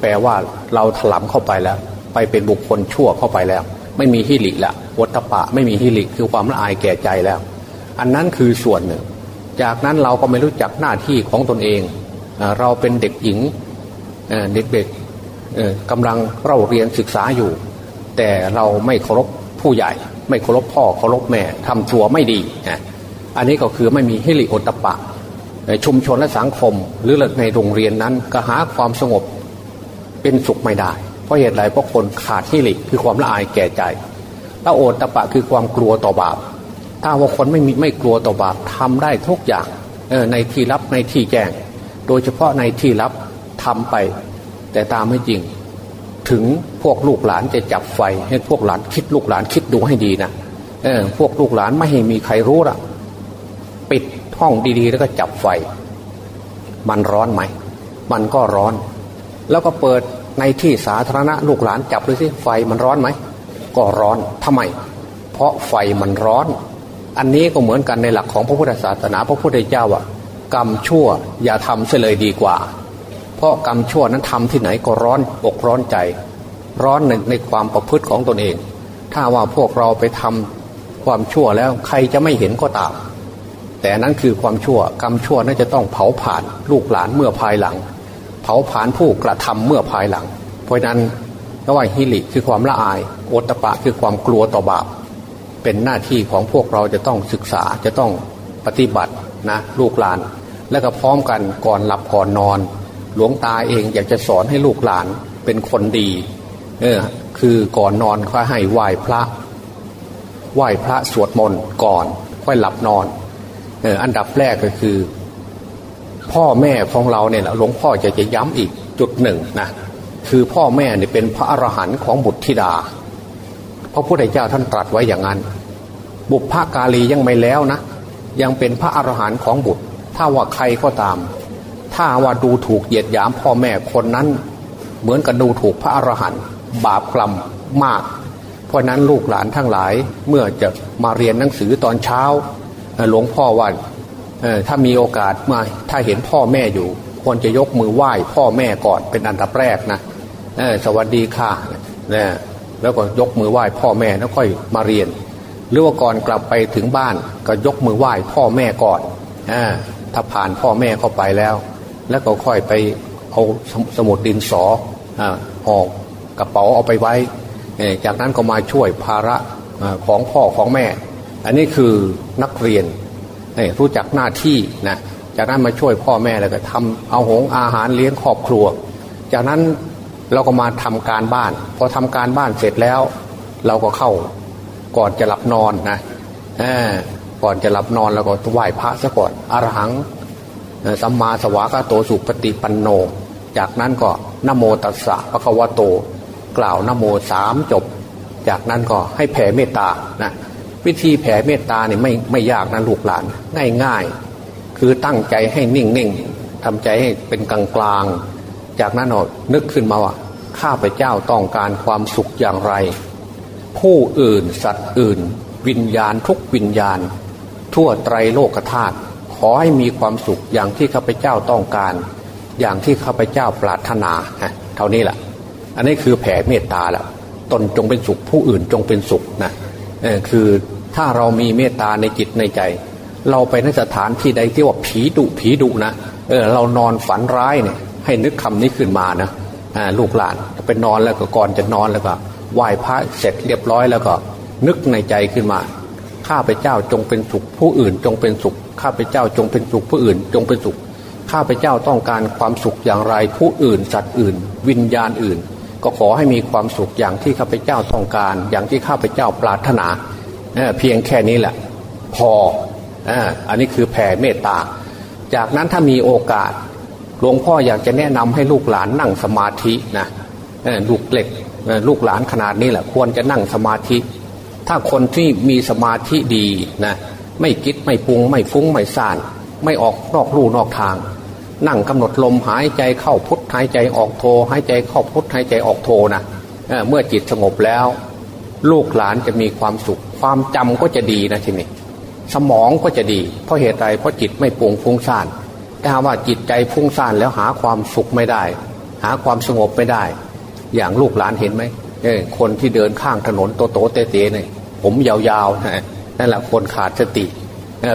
แปลว่าเราถลำเข้าไปแล้ว ไปเป็นบุคคลชั่วเข้าไปแล้ว ไม่มีฮิริละวัตปะ ไม่มีฮิริคือความละอายแก่ใจแล้ว อันนั้นคือส่วนหนึ่ง จากนั้นเราก็ไม่รู้จักหน้าที่ของตนเอง เราเป็นเด็กหญิงเด็กๆกำลังเร่าเรียนศึกษาอยู่ แต่เราไม่เคารพผู้ใหญ่ ไม่เคารพพ่อเคารพแม่ทำตัวไม่ดี อันนี้ก็คือไม่มีฮิริโอตปะ ชุมชนและสังคม หรือในโรงเรียนนั้นก็หาความสงบเป็นสุขไม่ได้ เพราะเหตุไรเพราะคนขาดฮิริคือความละอายแก่ใจแล้วโอดตปะคือความกลัวต่อบาป ถ้าว่าคนไม่มีไม่กลัวต่อบาปทำได้ทุกอย่างในที่ลับในที่แจ้ง โดยเฉพาะในที่ลับทำไป แต่ตามไม่จริง ถึงพวกลูกหลานจะจับไฟ ให้พวกหลานคิดลูกหลานคิดดูให้ดีนะเออพวกลูกหลานไม่ให้มีใครรู้ละปิด ห้องดีๆ แล้วก็จับไฟ มันร้อนไหม มันก็ร้อน แล้วก็เปิดในที่สาธารณะลูกหลานจับดูสิไฟมันร้อนไหม ก็ร้อนทำไม เพราะไฟมันร้อน อันนี้ก็เหมือนกันในหลักของพระพุทธศาสนา พระพุทธเจ้าอะกรรมชั่วอย่าทำเสียเลยดีกว่า เพราะกรรมชั่วนั้นทำที่ไหนก็ร้อนอกร้อนใจ ร้อนในในความประพฤติของตนเอง ถ้าว่าพวกเราไปทำความชั่วแล้วใครจะไม่เห็นก็ตาม แต่นั้นคือความชั่วกรรมชั่วนั้นจะต้องเผาผ่านลูกหลานเมื่อภายหลัง เผาผ่านผู้กระทำเมื่อภายหลัง เพราะนั้นระหว่างฮิริคือความละอายโอตปะคือความกลัวต่อบาปเป็นหน้าที่ของพวกเราจะต้องศึกษาจะต้องปฏิบัตินะลูกหลาน และก็พร้อมกันก่อนหลับก่อนนอน หลวงตาเองอยากจะสอนให้ลูกหลานเป็นคนดีเออคือก่อนนอนค่อยให้ไหว้พระ ไหว้พระสวดมนต์ก่อน ค่อยหลับนอน อันดับแรกก็คือ พ่อแม่ของเราเนี่ยหลวงพ่อจะจะย้ำอีกจุดหนึ่งนะคือพ่อแม่เนี่ยเป็นพระอรหันต์ของบุตรธิดา พระพุทธเจ้าท่านตรัสไว้อย่างนั้น บุพภากาลียังไม่แล้วนะ ยังเป็นพระอรหันต์ของบุตร ถ้าว่าใครก็ตาม ถ้าว่าดูถูกเหยียดหยามพ่อแม่คนนั้น เหมือนกับดูถูกพระอรหันต์บาปกรรมมาก เพราะนั้นลูกหลานทั้งหลายเมื่อจะมาเรียนหนังสือตอนเช้า หลวงพ่อว่าถ้ามีโอกาสมาถ้าเห็นพ่อแม่อยู่ ควรจะยกมือไหว้พ่อแม่ก่อนเป็นอันดับแรกนะสวัสดีค่ะนี่ยแล้วก็ยกมือไหว้พ่อแม่แล้วค่อยมาเรียน หรือว่าก่อนกลับไปถึงบ้านก็ยกมือไหว้พ่อแม่ก่อนอถ้าผ่านพ่อแม่เข้าไปแล้ว แล้วก็ค่อยไปเอาสมุดดินสอหอกกระเป๋าเอาไปไว้ จากนั้นก็มาช่วยภาระของพ่อของแม่ อันนี้คือนักเรียนรู้จักหน้าที่นะจากนั้นมาช่วยพ่อแม่แล้วก็ทำเอาหงอาหารเลี้ยงครอบครัว จากนั้นเราก็มาทำการบ้าน พอทำการบ้านเสร็จแล้ว เราก็เข้าก่อนจะหลับนอนนะก่อนจะหลับนอนเราก็ไหว้พระซะก่อนอรหังสัมมาสวากาโตสุปฏิปันโน จากนั้นก็นโมตัสสะพระควโต กล่าวนโมสามจบ จากนั้นก็ให้แผ่เมตตานะ วิธีแผ่เมตตาเนี่ยไม่ไม่ยากนะลูกหลาน ง่ายง่ายคือตั้งใจให้นิ่งนิ่งทำใจให้เป็นกลางกลางจากนั้นอนึกขึ้นมาว่าข้าพเจ้าต้องการความสุขอย่างไร ผู้อื่นสัตว์อื่น วิญญาณทุกวิญญาณ ทั่วไตรโลกธาตุขอให้มีความสุขอย่างที่ข้าพเจ้าต้องการ อย่างที่ข้าพเจ้าปรารถนาเท่านี้แหละอันนี้คือแผ่เมตตาแหละตนจงเป็นสุขผู้อื่นจงเป็นสุขนะคือ ถ้าเรามีเมตตาในจิตในใจ เราไปในสถานที่ใดที่ว่าผีดุผีดุนะเออเรานอนฝันร้ายเนี่ยให้นึกคำนี้ขึ้นมานะลูกหลานไปนอนแล้วก็ก่อนจะนอนแล้วก็ไหว้พระเสร็จเรียบร้อยแล้วก็ นึกในใจขึ้นมาข้าพเจ้าจงเป็นสุขผู้อื่นจงเป็นสุขข้าพเจ้าจงเป็นสุขผู้อื่น จงเป็นสุขข้าพเจ้าต้องการความสุขอย่างไรผู้อื่น สัตว์อื่น วิญญาณอื่น ก็ขอให้มีความสุขอย่างที่ข้าพเจ้าต้องการ อย่างที่ข้าพเจ้าปรารถนา เพียงแค่นี้แหละพออันนี้คือแผ่เมตตา จากนั้นถ้ามีโอกาสหลวงพ่ออยากจะแนะนำให้ลูกหลานนั่งสมาธินะลูกเล็กลูกหลานขนาดนี้แหละควรจะนั่งสมาธิ ถ้าคนที่มีสมาธิดีนะไม่คิดไม่ปรุงไม่ฟุ้งไม่ซ่าน ไม่ออกนอกลู่นอกทาง นั่งกำหนดลมหายใจเข้าพุทหายใจออกโทหายใจเข้าพุทหายใจออกโทนะเเมื่อจิตสงบแล้ว ลูกหลานจะมีความสุข ความจำก็จะดีนะทีนี้สมองก็จะดี เพราะเหตุใดเพราะจิตไม่ปรุงฟุ้งซ่านถ้าว่าจิตใจฟุ้งซ่านแล้วหาความสุขไม่ได้ หาความสงบไม่ได้ อย่างลูกหลานเห็นไหมเออคนที่เดินข้างถนนโตโตเตเตเนี่ยผมยาวๆนะนั่นแหละคนขาดสติ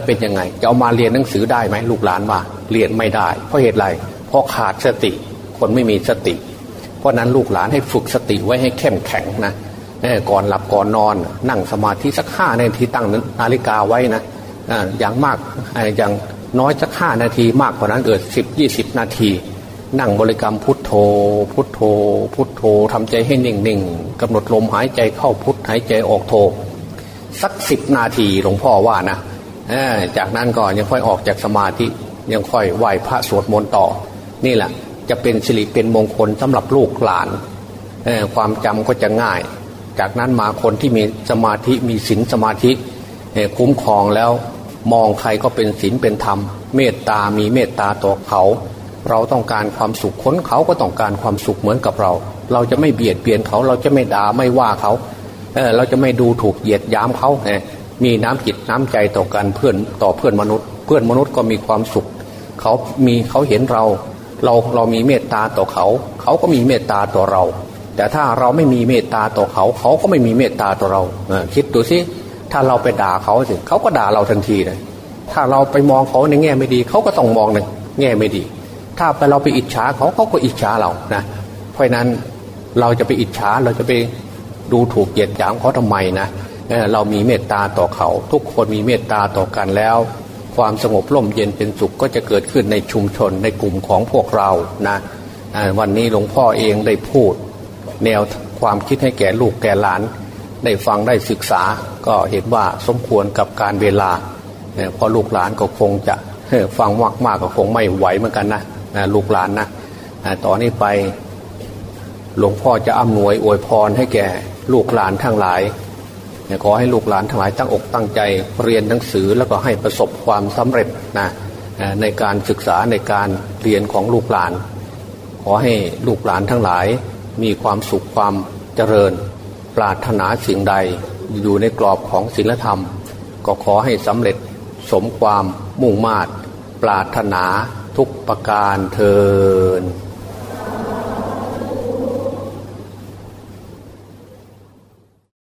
เป็นยังไงจะเอามาเรียนหนังสือได้ไหมลูกหลานว่าเรียนไม่ได้ เพราะเหตุไรเพราะขาดสติ คนไม่มีสติ เพราะนั้นลูกหลานให้ฝึกสติไว้ให้เข้มแข็งนะ ก่อนหลับก่อนนอน นั่งสมาธิสักห้านาทีตั้งนาฬิกาไว้นะอย่างมากอย่างน้อยสักห้านาทีมากกว่านั้นเกิดสิบยี่สิบนาที นั่งบริกรรมพุทโธ พุทโธ พุทโธทำใจให้นิ่งนิ่งกำหนดลมหายใจเข้าพุทหายใจออกโธสักสิบนาทีหลวงพ่อว่านะจากนั้นก็ยังค่อยออกจากสมาธิยังค่อยไหว้พระสวดมนต์ต่อ นี่แหละ จะเป็นสิริเป็นมงคลสำหรับลูกหลานความจำก็จะง่าย จากนั้นมาคนที่มีสมาธิมีศีลสมาธิคุ้มครองแล้วมองใครก็เป็นศีลเป็นธรรม เมตตามีเมตตาต่อเขา เราต้องการความสุขคนเขาก็ต้องการความสุขเหมือนกับเรา เราจะไม่เบียดเบียนเขาเราจะไม่ด่าไม่ว่าเขาเเราจะไม่ดูถูกเหยียดย้ำเขาเมีน้ำจิตน้ำใจต่อกันเพื่อนต่อเพื่อนมนุษย์ เพื่อนมนุษย์ก็มีความสุข เขามีเขาเห็นเรา เราเรามีเมตตาต่อเขา เขาก็มีเมตตาต่อเรา แต่ถ้าเราไม่มีเมตตาต่อเขา เขาก็ไม่มีเมตตาต่อเราคิดดูสิถ้าเราไปด่าเขาสิเขาก็ด่าเราทันทีเลยถ้าเราไปมองเขาในแง่ไม่ดี เขาก็ต้องมองในแง่ไม่ดี ถ้าไปเราไปอิจฉาเขาเขาก็อิจฉาเรานะเพราะนั้นเราจะไปอิจฉาเราจะไปดูถูกเหยียดหยามเขาทำไมนะเรามีเมตตาต่อเขา ทุกคนมีเมตตาต่อกันแล้ว ความสงบร่มเย็นเป็นสุขก็จะเกิดขึ้นในชุมชนในกลุ่มของพวกเรานะวันนี้หลวงพ่อเองได้พูด แนวความคิดให้แก่ลูกแก่หลาน ได้ฟังได้ศึกษา ก็เห็นว่าสมควรกับการเวลาเพราะลูกหลานก็คงจะฟังมากมากก็คงไม่ไหวเหมือนกันนะลูกหลานนะต่อนนี้ไปหลวงพ่อจะอำนวยอวยพรให้แก่ลูกหลานทั้งหลายขอให้ลูกหลานทั้งหลายตั้งอกตั้งใจเรียนหนังสือแล้วก็ให้ประสบความสำเร็จนะในการศึกษาในการเรียนของลูกหลาน ขอให้ลูกหลานทั้งหลาย มีความสุขความเจริญ ปรารถนาสิ่งใดอยู่ในกรอบของศีลธรรม ก็ขอให้สำเร็จสมความมุ่งมา่ปรารถนาทุกประการเทิน